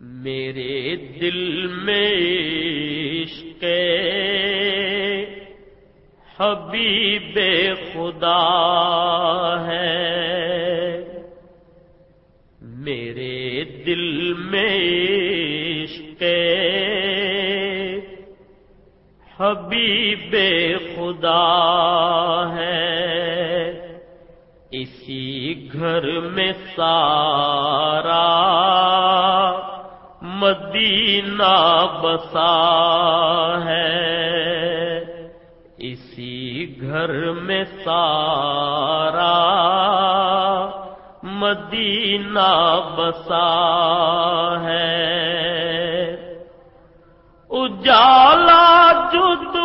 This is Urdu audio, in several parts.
میرے دل میں عشق حبیب خدا ہے۔ میرے دل میں عشق حبیب خدا ہے۔ اسی گھر میں سارا مدینہ بسا ہے۔ اسی گھر میں سارا مدینہ بسا ہے۔ اجالا جد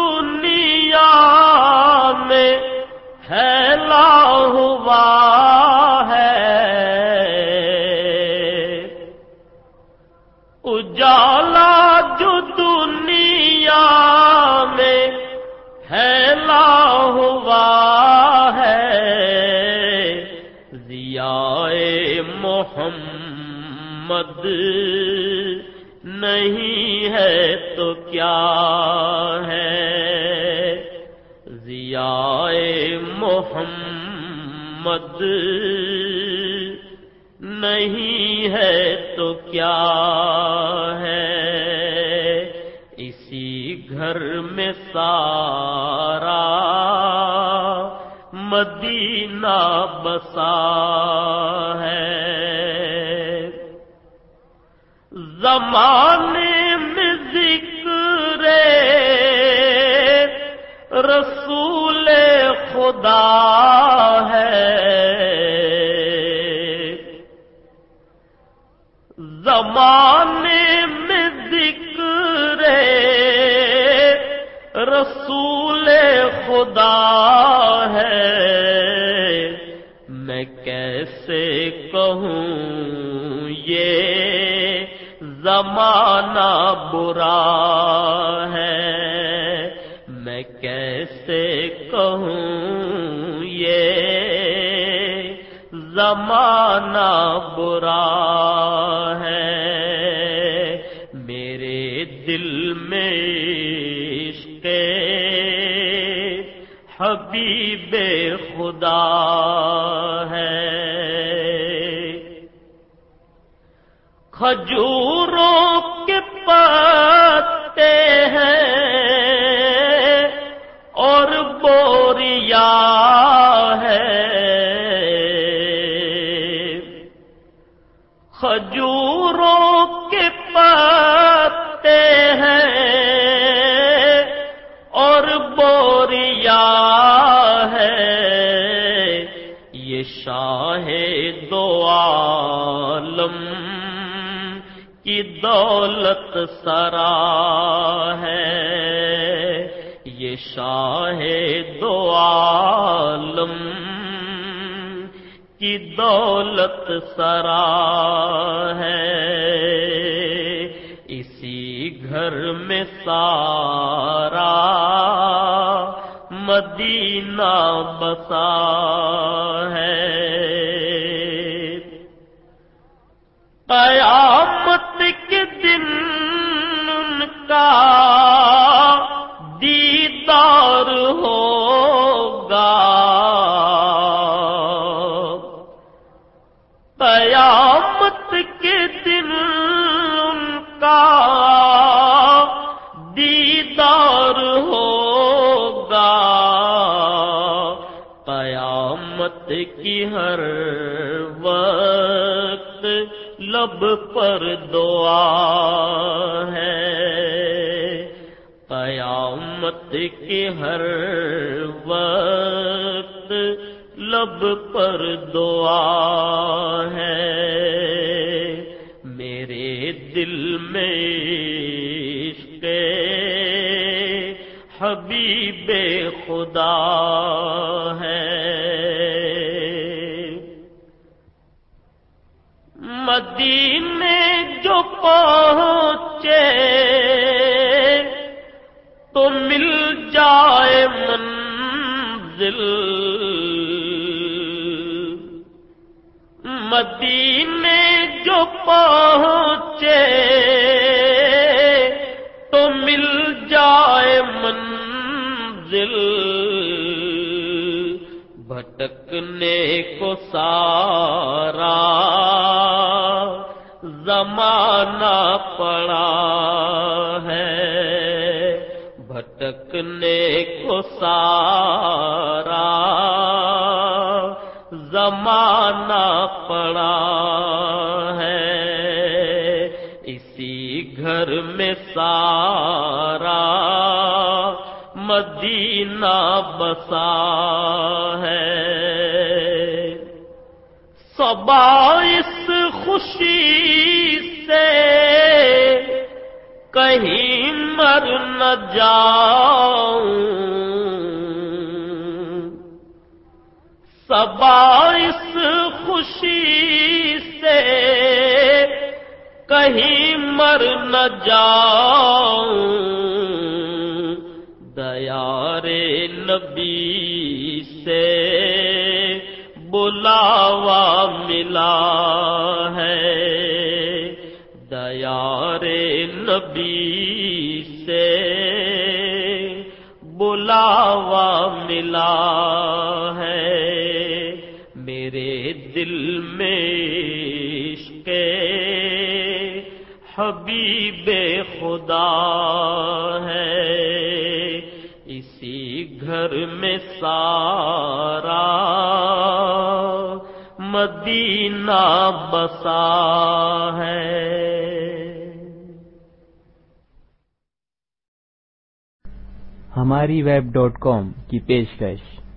نہیں ہے تو کیا ہے؟ ضیاء محمد نہیں ہے تو کیا ہے؟ اسی گھر میں سارا مدینہ بسا ہے۔ زمانے میں ذکر رسول خدا ہے۔ زمانے میں ذکر رسول خدا ہے۔ میں کیسے کہوں یہ زمانہ برا ہے۔ میں کیسے کہوں یہ زمانہ برا ہے۔ میرے دل میں عشق حبیب خدا ہے۔ کھجوروں کے پتے ہیں اور بوریا ہے۔ کھجوروں کے پتے ہیں اور بوریا ہے۔ یہ شاہ دو عالم کی دولت سرا ہے۔ یہ شاہ دو عالم کی دولت سرا ہے۔ اسی گھر میں سارا مدینہ بسا ہوگا۔ قیامت کے دن ان کا دیدار ہوگا۔ قیامت کی ہر وقت لب پر دعا ہے۔ قیامت کی ہر وقت لب پر دعا ہے۔ میرے دل میں حبیب خدا ہے۔ مدینے جو پہنچے تو مل جائے منزل۔ مدینے جو پہنچے تو مل جائے منزل۔ بھٹکنے کو سار بھٹکنے کو سارا زمانہ پڑا ہے۔ اسی گھر میں سارا مدینہ بسا ہے۔ صبا اس خوشی سے کہیں مر نہ جاؤں۔ اس خوشی سے کہیں مر نہ جاؤں۔ دیار نبی سے بلاوا ملا ہے۔ دیار نبی سے بلاوا ملا ہے میرے دل میں عشق حبیب خدا ہے اسی گھر میں سارا مدینہ بسا ہے۔ ہماری ویب ڈاٹ کام کی پیشکش۔